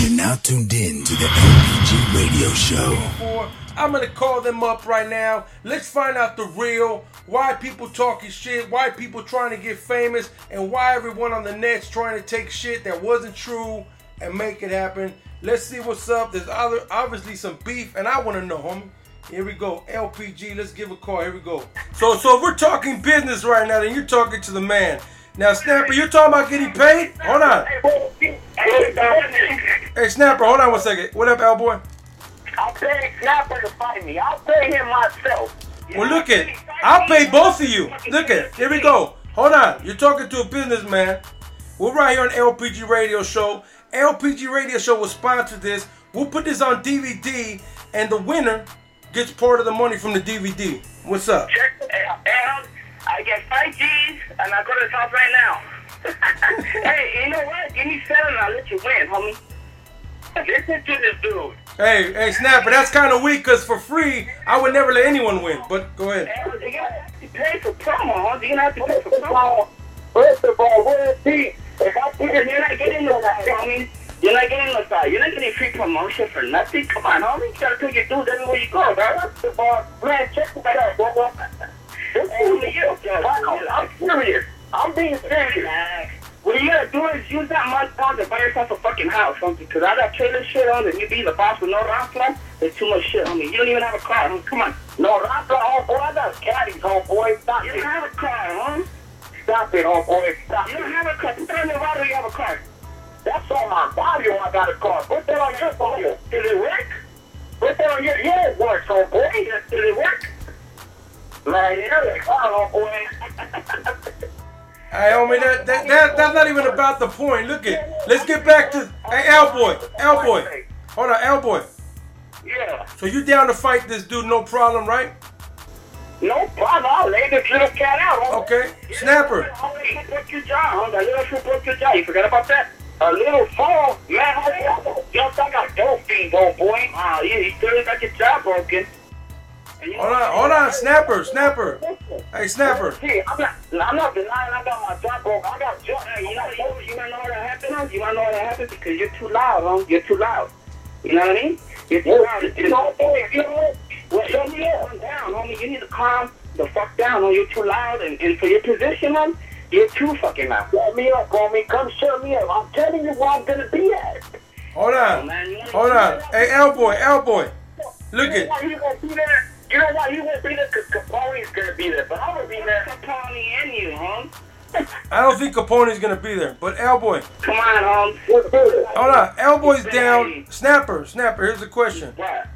You're now tuned in to the LPG radio show. I'm gonna call them up right now. Let's find out the real. Why people talking shit? Why people trying to get famous? And why everyone on the net's trying to take shit that wasn't true and make it happen? Let's see what's up. There's other obviously some beef, and I want to know, homie. Here we go, LPG. Let's give a call. Here we go. So, so if we're talking business right now, then you're talking to the man. Now, Snapper, you're talking about getting paid? Hold on. Hey, Snapper, hold on one second. What up, L boy? I'll pay Snapper to fight me. I'll pay him myself. Well, look at, I'll pay both of you. Look at, here we go. Hold on, you're talking to a businessman. We're right here on LPG Radio Show. LPG Radio Show will sponsor this. We'll put this on DVD, and the winner gets part of the money from the DVD. What's up? Check and I get five G's and I go to his house right now. hey, you know what? Give me seven and I'll let you win, homie. Listen to this dude. Hey, hey, Snapper, that's kind of weak, because for free, I would never let anyone win. But go ahead. You're gonna have to pay for promo, huh? You're gonna have to pay for promo. First of all, where's he? If I put it, you're not getting no that, homie. You're not getting no that. You're not getting free promotion for nothing. Come on, homie. You gotta put your dudes everywhere you go, bro. First of all, man, check that out, bro. This is you. I'm serious. I'm being serious. What you gotta do is use that money on to buy yourself a fucking house, something. Cause I got trailer shit on, and you be the boss with no raffle. There's too much shit on me. You don't even have a car. Homie. Come on. No raffle, oh boy. I got caddies, homeboy. Stop you it. You don't have a car, huh? Stop it, homeboy. Stop you it. You don't have a car. That on your body. You have a car. That's on my body. I got a car. Put that on your body. Did it work? Put that on your. Yeah, it works, homeboy. Did it work? Man, you're a car, homeboy. Hey, homie, that, that, that, that's not even about the point. Look at, let's get back to, hey, L boy, L boy. Hold on, L boy. Yeah. So you down to fight this dude, no problem, right? No problem. I'll lay this little cat out. homie. Okay. Snapper. Homie, Broke your jaw, little shit broke your jaw. You forgot about that? A little fall, man. I got dope fiends, old boy. Ah, yeah, you still got your jaw broken. Hold on, hold on, Snapper, Snapper. Hey, Snapper. Hey, I'm not, I'm not denying I got my jaw broken. I got jaw. Hey, you know, you, you know what happened? You know what happened? Because you're too loud, huh? You're too loud. You know what I mean? You're too loud. You know, boy, you know what? Well, you need to calm down, homie. You need to calm the fuck down, homie. You're too loud, and, and for your position, homie, you're too fucking loud. Shut me up, homie. Come shut me up. I'm telling you where I'm gonna be at. Hold on, oh, man. hold on. Hey, L boy, L boy. Look at, you gonna there? You know why you won't be there? Because Capone's gonna be there, but I'm gonna be there. Capone and you, huh? I don't think Capone's gonna be there, but L boy. Come on, home. Let's do this. Hold on, L boy's down. Snapper, Snapper. Here's the question. What?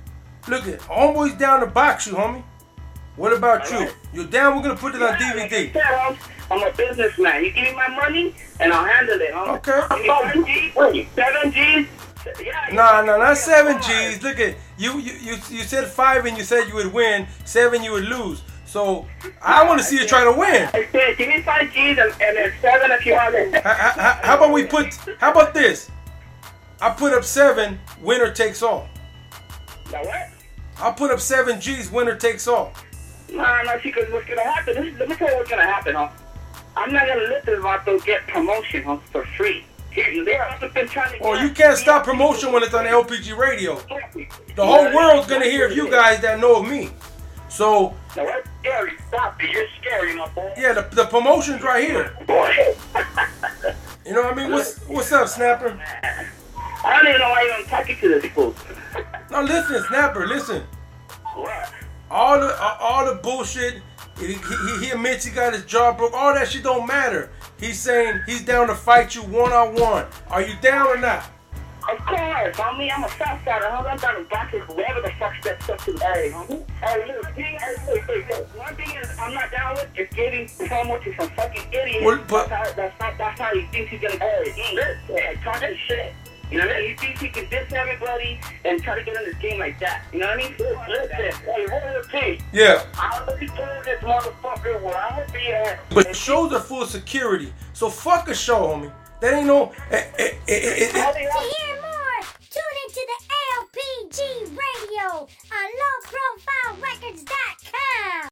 Look at, homeboy's down to box you, homie. What about you? You're down. We're gonna put it on DVD. said, I'm a businessman. You give me my money, and I'll handle it, huh? Okay. Seven G's? Seven G's? Yeah, Nah, nah, not seven G's. Look at you. You you you said five and you said you would win. Seven you would lose. So I want to see you try to win. I said, give me five G's and, and seven if you want it. How, how, how about we put? How about this? I put up seven. Winner takes all. Now what? I'll put up seven G's. Winner takes all. Nah, nah, see, because what's gonna happen? This let me tell you what's gonna happen, huh? I'm not gonna let this vato get promotion, huh, for free. Here, they're also been trying to. Or you can't stop promotion when it's on LPG radio. The whole world's gonna hear of you guys that know of me. So that's scary. Stop it. You're scary, my boy. yeah, the, the promotion's right here. You know what I mean? What's what's up, Snapper? I don't even know why you're talking to this fool. Now listen, Snapper, listen. What? All the all the bullshit. He, he, he admits he got his jaw broke. All that shit don't matter. He's saying he's down to fight you one on one. Are you down or not? Of course, homie. I'm a starter. I'm down to boxing whoever the fuck steps up to Hey. Hey, look, thing, hey, hey, hey, hey. One thing is I'm not down with is giving promo to some fucking idiot. Well, but- that's, how, that's, not, that's how he thinks he's gonna the game. Like, talking shit. You know what I mean? He thinks he can diss everybody and try to get in this game like that. You know what I mean? Listen, hey, Royal T. Yeah. I already told this motherfucker where I'm gonna be at. But the shows are full of security. So fuck a show, homie. That ain't no. eh, eh, eh, eh, eh, All To hear more, tune into the LPG radio on lowprofilerecords.com.